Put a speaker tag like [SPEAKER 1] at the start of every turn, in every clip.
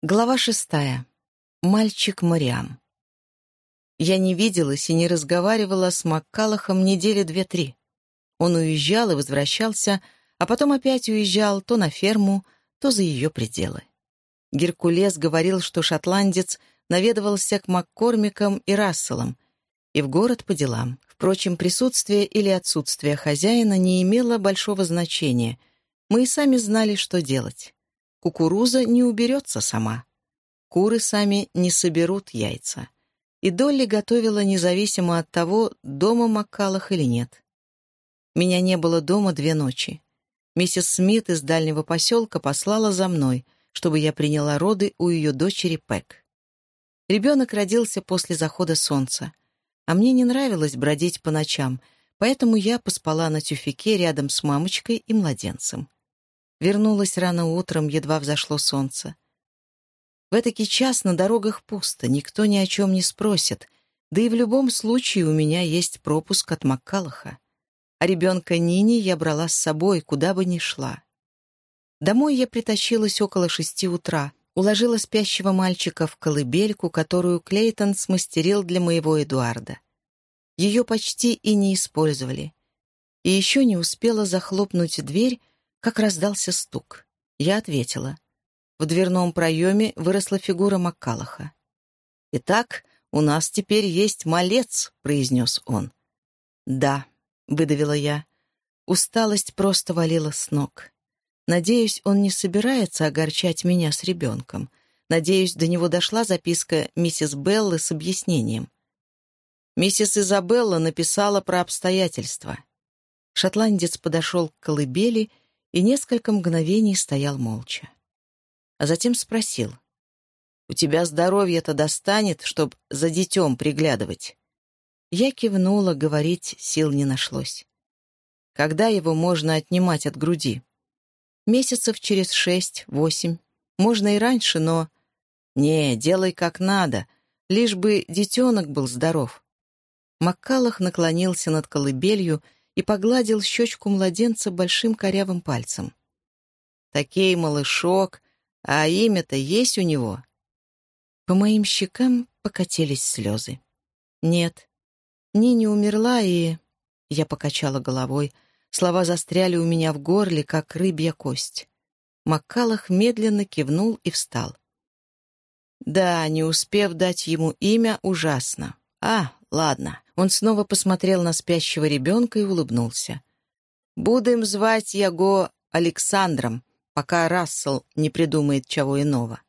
[SPEAKER 1] Глава шестая. Мальчик Мариам. Я не виделась и не разговаривала с Маккалахом недели две-три. Он уезжал и возвращался, а потом опять уезжал то на ферму, то за ее пределы. Геркулес говорил, что шотландец наведывался к Маккормикам и Расселам и в город по делам. Впрочем, присутствие или отсутствие хозяина не имело большого значения. Мы и сами знали, что делать. Кукуруза не уберется сама. Куры сами не соберут яйца. И Долли готовила независимо от того, дома Маккалах или нет. Меня не было дома две ночи. Миссис Смит из дальнего поселка послала за мной, чтобы я приняла роды у ее дочери Пэк. Ребенок родился после захода солнца, а мне не нравилось бродить по ночам, поэтому я поспала на тюфике рядом с мамочкой и младенцем. Вернулась рано утром, едва взошло солнце. В этакий час на дорогах пусто, никто ни о чем не спросит, да и в любом случае у меня есть пропуск от Маккалаха. А ребенка Нини я брала с собой, куда бы ни шла. Домой я притащилась около шести утра, уложила спящего мальчика в колыбельку, которую Клейтон смастерил для моего Эдуарда. Ее почти и не использовали. И еще не успела захлопнуть дверь, как раздался стук. Я ответила. В дверном проеме выросла фигура Маккалаха. «Итак, у нас теперь есть малец», — произнес он. «Да», — выдавила я. Усталость просто валила с ног. Надеюсь, он не собирается огорчать меня с ребенком. Надеюсь, до него дошла записка миссис Беллы с объяснением. Миссис Изабелла написала про обстоятельства. Шотландец подошел к колыбели и несколько мгновений стоял молча. А затем спросил. «У тебя здоровье-то достанет, чтоб за детем приглядывать?» Я кивнула, говорить сил не нашлось. «Когда его можно отнимать от груди?» «Месяцев через шесть-восемь. Можно и раньше, но...» «Не, делай как надо, лишь бы детенок был здоров». Маккалах наклонился над колыбелью и погладил щечку младенца большим корявым пальцем. «Такей малышок, а имя-то есть у него?» По моим щекам покатились слезы. «Нет, Нини умерла, и...» Я покачала головой. Слова застряли у меня в горле, как рыбья кость. Маккалах медленно кивнул и встал. «Да, не успев дать ему имя, ужасно. А, ладно, он снова посмотрел на спящего ребенка и улыбнулся. «Будем звать его Александром, пока Рассел не придумает чего иного».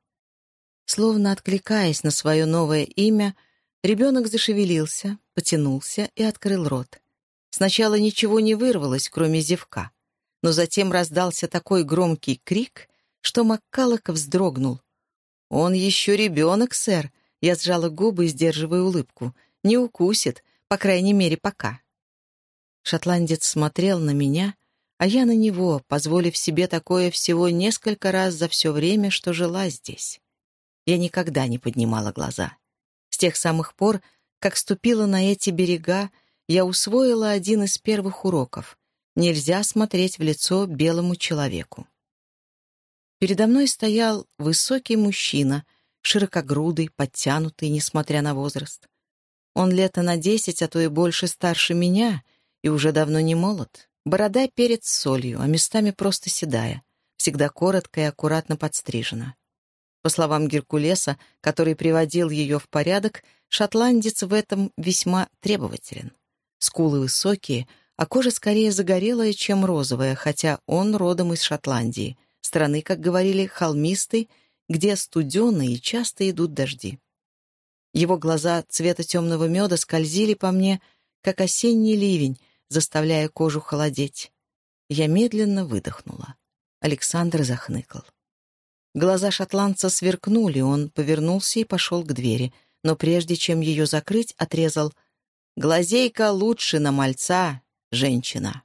[SPEAKER 1] Словно откликаясь на свое новое имя, ребенок зашевелился, потянулся и открыл рот. Сначала ничего не вырвалось, кроме зевка, но затем раздался такой громкий крик, что Маккалок вздрогнул. «Он еще ребенок, сэр!» Я сжала губы, сдерживая улыбку. «Не укусит, по крайней мере, пока. Шотландец смотрел на меня, а я на него, позволив себе такое всего несколько раз за все время, что жила здесь. Я никогда не поднимала глаза. С тех самых пор, как ступила на эти берега, я усвоила один из первых уроков. Нельзя смотреть в лицо белому человеку. Передо мной стоял высокий мужчина, широкогрудый, подтянутый, несмотря на возраст. Он лето на десять, а то и больше старше меня, и уже давно не молод. Борода перед солью, а местами просто седая, всегда коротко и аккуратно подстрижена. По словам Геркулеса, который приводил ее в порядок, шотландец в этом весьма требователен. Скулы высокие, а кожа скорее загорелая, чем розовая, хотя он родом из Шотландии, страны, как говорили, холмистой, где студеные и часто идут дожди. Его глаза цвета темного меда скользили по мне, как осенний ливень, заставляя кожу холодеть. Я медленно выдохнула. Александр захныкал. Глаза шотландца сверкнули, он повернулся и пошел к двери, но прежде чем ее закрыть, отрезал «Глазейка лучше на мальца, женщина».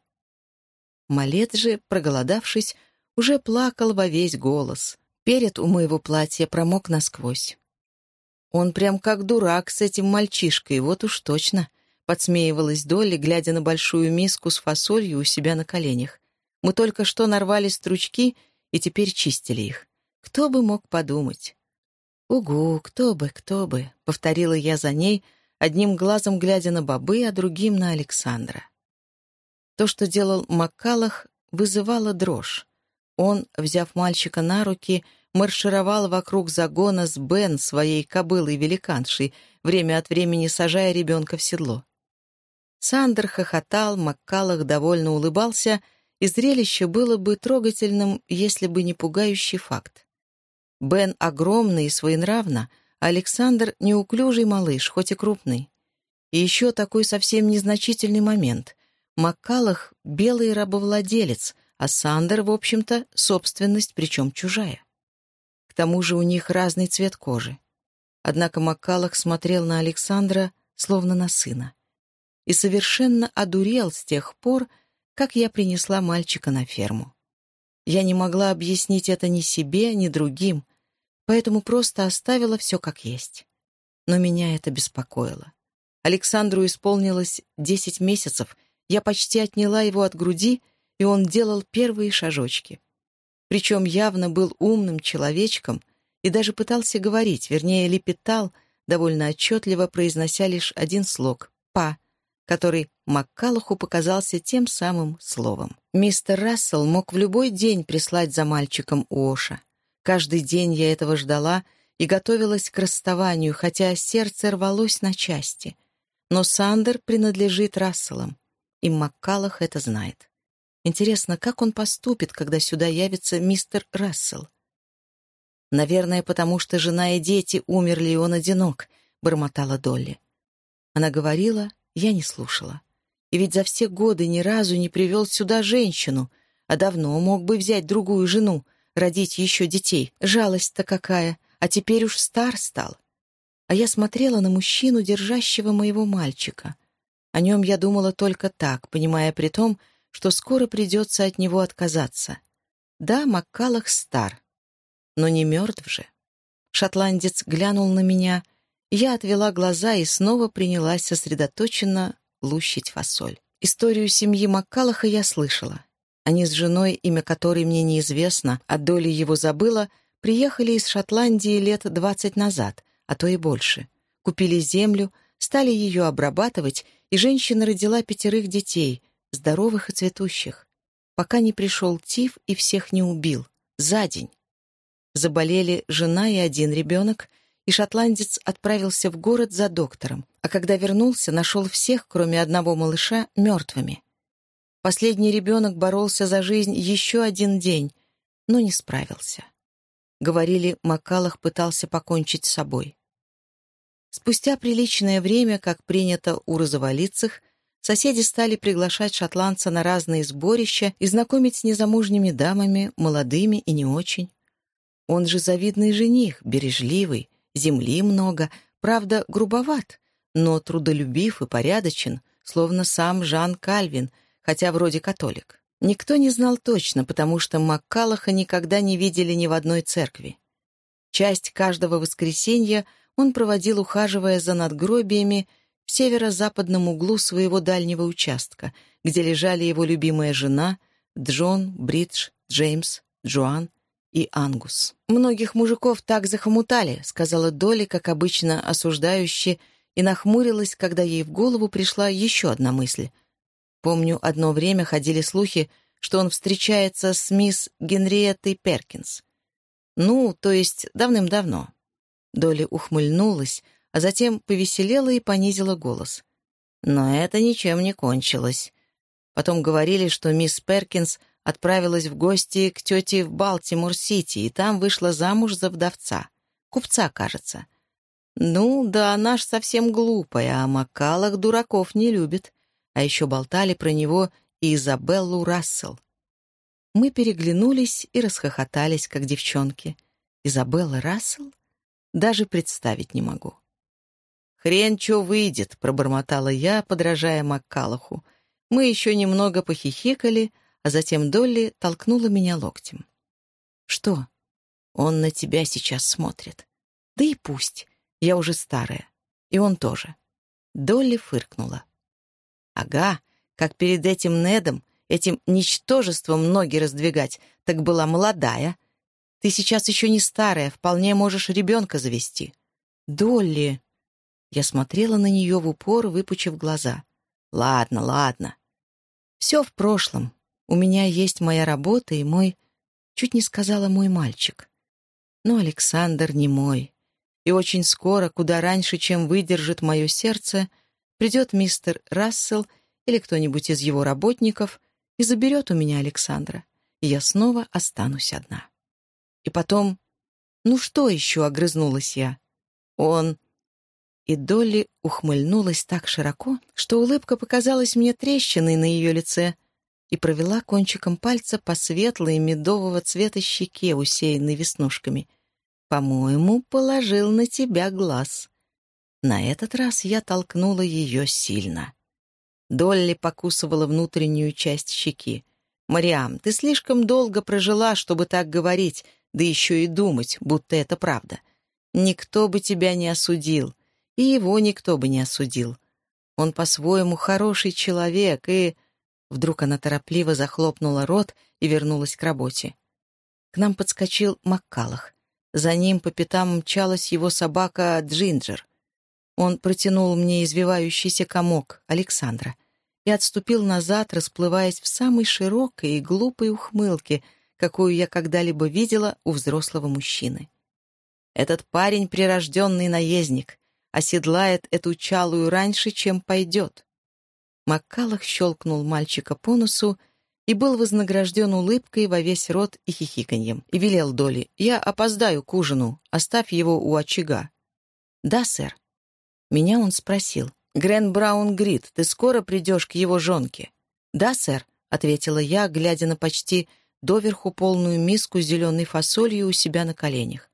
[SPEAKER 1] Малет же, проголодавшись, уже плакал во весь голос. Перед у моего платья промок насквозь. Он прям как дурак с этим мальчишкой, вот уж точно. Подсмеивалась Долли, глядя на большую миску с фасолью у себя на коленях. Мы только что нарвали стручки и теперь чистили их. Кто бы мог подумать? «Угу, кто бы, кто бы», — повторила я за ней, одним глазом глядя на бобы, а другим на Александра. То, что делал Маккалах, вызывало дрожь. Он, взяв мальчика на руки, маршировал вокруг загона с Бен, своей кобылой-великаншей, время от времени сажая ребенка в седло. Сандер хохотал, Маккалах довольно улыбался, и зрелище было бы трогательным, если бы не пугающий факт. Бен огромный и своенравно, а Александр — неуклюжий малыш, хоть и крупный. И еще такой совсем незначительный момент. Маккалах — белый рабовладелец, а Сандер, в общем-то, собственность, причем чужая. К тому же у них разный цвет кожи. Однако Маккалах смотрел на Александра, словно на сына. И совершенно одурел с тех пор, как я принесла мальчика на ферму. Я не могла объяснить это ни себе, ни другим, поэтому просто оставила все как есть. Но меня это беспокоило. Александру исполнилось десять месяцев, я почти отняла его от груди, и он делал первые шажочки причем явно был умным человечком и даже пытался говорить, вернее, лепетал, довольно отчетливо произнося лишь один слог «па», который Маккалуху показался тем самым словом. Мистер Рассел мог в любой день прислать за мальчиком Уоша. Каждый день я этого ждала и готовилась к расставанию, хотя сердце рвалось на части. Но Сандер принадлежит Расселам, и Маккалах это знает. Интересно, как он поступит, когда сюда явится мистер Рассел? «Наверное, потому что жена и дети умерли, и он одинок», — бормотала Долли. Она говорила, я не слушала. И ведь за все годы ни разу не привел сюда женщину, а давно мог бы взять другую жену, родить еще детей. Жалость-то какая, а теперь уж стар стал. А я смотрела на мужчину, держащего моего мальчика. О нем я думала только так, понимая при том, что скоро придется от него отказаться. Да, Маккалах стар, но не мертв же. Шотландец глянул на меня, я отвела глаза и снова принялась сосредоточенно лущить фасоль. Историю семьи Маккалаха я слышала. Они с женой, имя которой мне неизвестно, а доли его забыла, приехали из Шотландии лет двадцать назад, а то и больше. Купили землю, стали ее обрабатывать, и женщина родила пятерых детей — здоровых и цветущих, пока не пришел тиф и всех не убил. За день. Заболели жена и один ребенок, и шотландец отправился в город за доктором, а когда вернулся, нашел всех, кроме одного малыша, мертвыми. Последний ребенок боролся за жизнь еще один день, но не справился. Говорили, Макалах пытался покончить с собой. Спустя приличное время, как принято у розоволицых, Соседи стали приглашать шотландца на разные сборища и знакомить с незамужними дамами, молодыми и не очень. Он же завидный жених, бережливый, земли много, правда, грубоват, но трудолюбив и порядочен, словно сам Жан Кальвин, хотя вроде католик. Никто не знал точно, потому что Маккалаха никогда не видели ни в одной церкви. Часть каждого воскресенья он проводил, ухаживая за надгробиями, в северо-западном углу своего дальнего участка, где лежали его любимая жена Джон, Бридж, Джеймс, Джоан и Ангус. «Многих мужиков так захомутали», — сказала Долли, как обычно осуждающе, и нахмурилась, когда ей в голову пришла еще одна мысль. Помню, одно время ходили слухи, что он встречается с мисс Генриеттой Перкинс. Ну, то есть давным-давно. Долли ухмыльнулась, а затем повеселела и понизила голос. Но это ничем не кончилось. Потом говорили, что мисс Перкинс отправилась в гости к тете в Балтимор-Сити, и там вышла замуж за вдовца. Купца, кажется. Ну, да она ж совсем глупая, а Макалах дураков не любит. А еще болтали про него и Изабеллу Рассел. Мы переглянулись и расхохотались, как девчонки. Изабелла Рассел? Даже представить не могу. «Хрен чё выйдет», — пробормотала я, подражая Маккалаху. Мы еще немного похихикали, а затем Долли толкнула меня локтем. «Что?» «Он на тебя сейчас смотрит». «Да и пусть. Я уже старая. И он тоже». Долли фыркнула. «Ага, как перед этим Недом, этим ничтожеством ноги раздвигать, так была молодая. Ты сейчас еще не старая, вполне можешь ребенка завести». «Долли!» Я смотрела на нее в упор, выпучив глаза. «Ладно, ладно. Все в прошлом. У меня есть моя работа и мой...» Чуть не сказала «мой мальчик». Но Александр не мой. И очень скоро, куда раньше, чем выдержит мое сердце, придет мистер Рассел или кто-нибудь из его работников и заберет у меня Александра, и я снова останусь одна. И потом... Ну что еще, огрызнулась я? Он... И Долли ухмыльнулась так широко, что улыбка показалась мне трещиной на ее лице и провела кончиком пальца по светлой медового цвета щеке, усеянной веснушками. «По-моему, положил на тебя глаз». На этот раз я толкнула ее сильно. Долли покусывала внутреннюю часть щеки. «Мариам, ты слишком долго прожила, чтобы так говорить, да еще и думать, будто это правда. Никто бы тебя не осудил, и его никто бы не осудил. Он по-своему хороший человек, и...» Вдруг она торопливо захлопнула рот и вернулась к работе. К нам подскочил Маккалах. За ним по пятам мчалась его собака Джинджер. Он протянул мне извивающийся комок Александра и отступил назад, расплываясь в самой широкой и глупой ухмылке, какую я когда-либо видела у взрослого мужчины. Этот парень — прирожденный наездник, оседлает эту чалую раньше, чем пойдет. Маккалах щелкнул мальчика по носу и был вознагражден улыбкой во весь рот и хихиканьем, и велел Доли, «Я опоздаю к ужину, оставь его у очага». «Да, сэр». Меня он спросил. «Грен Браун Грид, ты скоро придешь к его жонке?» «Да, сэр», — ответила я, глядя на почти доверху полную миску с зеленой фасолью у себя на коленях.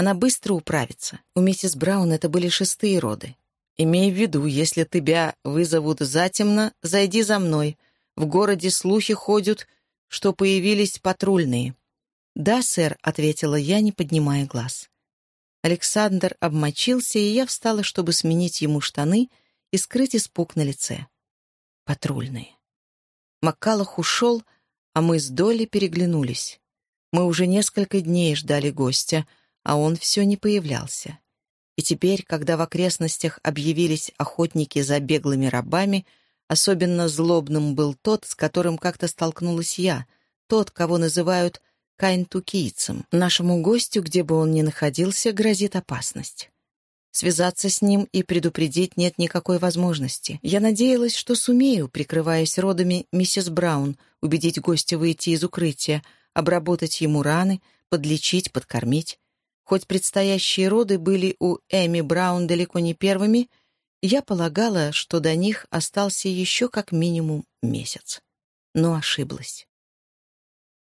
[SPEAKER 1] Она быстро управится. У миссис Браун это были шестые роды. Имей в виду, если тебя вызовут затемно, зайди за мной. В городе слухи ходят, что появились патрульные. «Да, сэр», — ответила я, не поднимая глаз. Александр обмочился, и я встала, чтобы сменить ему штаны и скрыть испуг на лице. Патрульные. Маккалах ушел, а мы с Долли переглянулись. Мы уже несколько дней ждали гостя, а он все не появлялся. И теперь, когда в окрестностях объявились охотники за беглыми рабами, особенно злобным был тот, с которым как-то столкнулась я, тот, кого называют кайнтукийцем. Нашему гостю, где бы он ни находился, грозит опасность. Связаться с ним и предупредить нет никакой возможности. Я надеялась, что сумею, прикрываясь родами миссис Браун, убедить гостя выйти из укрытия, обработать ему раны, подлечить, подкормить. Хоть предстоящие роды были у Эми Браун далеко не первыми, я полагала, что до них остался еще как минимум месяц. Но ошиблась.